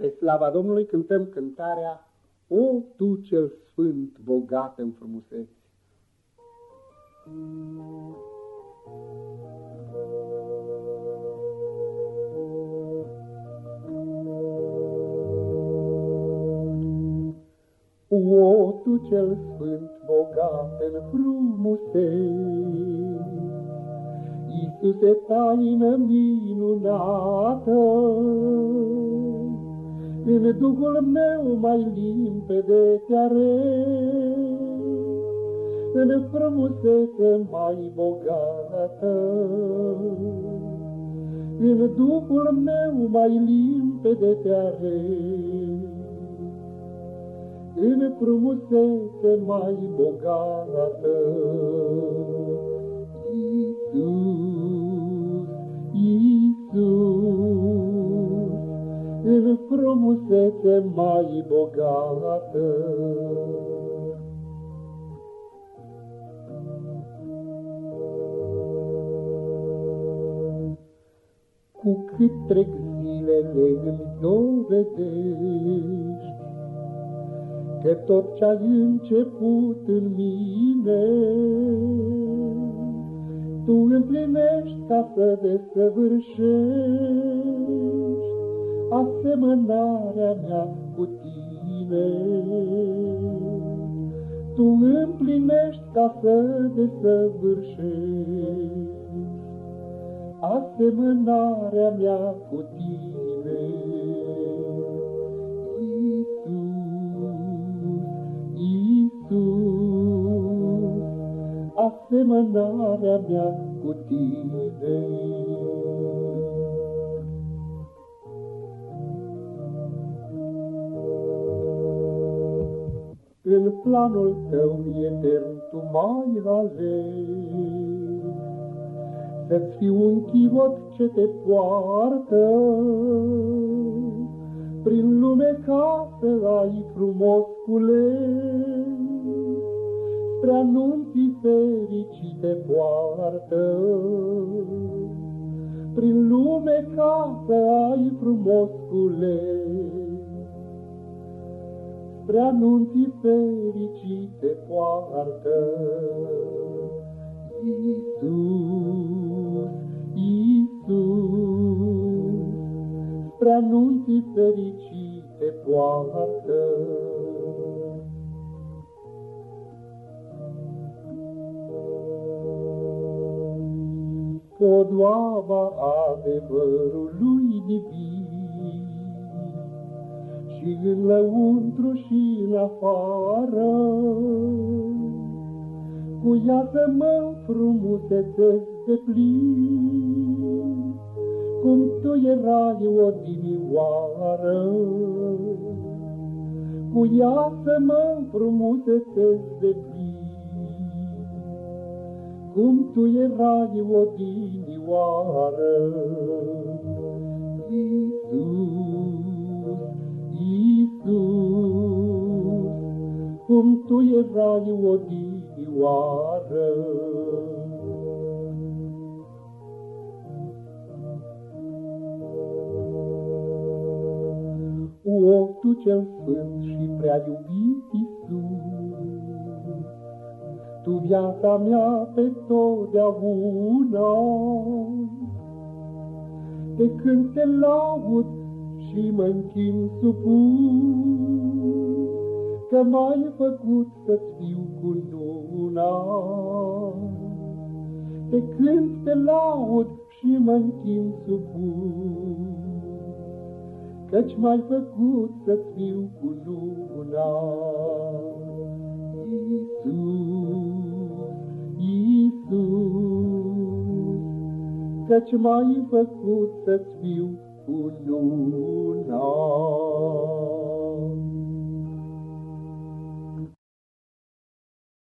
Spre slava Domnului cântăm cântarea O, Tu cel sfânt, bogat în frumuseți. O, Tu cel sfânt, bogat în frumuseți, Iisuse, taină minunată, în Duhul meu mai limpede te În frumusețe mai bogată. În Duhul meu mai limpede te În frumusețe mai bogată. Frumusețe mai bogată. Cu cât trec zilele îmi dovedești Că tot ce-ai început în mine Tu împlinești ca să desăvârșești asemănarea mea cu tine. Tu împlinești ca să desăvârșești asemănarea mea cu tine. Iisus, Iisus, asemănarea mea cu tine. În planul tău etern tu mai alegi, Să-ți fiu un chivot ce te poartă, Prin lume ca să ai frumos cules, Spre anunții fericite poartă. Prin lume ca să ai frumos cules, spre anunții fericite poartă. Iisus, Iisus, spre anunții fericite poartă. Podoaba adevărului divin, și în lăuntru și în afară. Cu ea să mă frumusețesc de plin, cum tu erai o dinioară. Cu ea să mă frumusețesc de plin, cum tu erai o Tu erai odinioară. O, Tu cel sfânt și prea iubit Iisus, Tu viața mea pe totdeauna, de când te laud și mă închin supus, că m-ai făcut să-ți fiu cu luna. De când te laud și mă închin supus, Căci m-ai făcut să-ți fiu cu luna. Iisus, Iisus, Căci m-ai făcut să-ți fiu cu luna.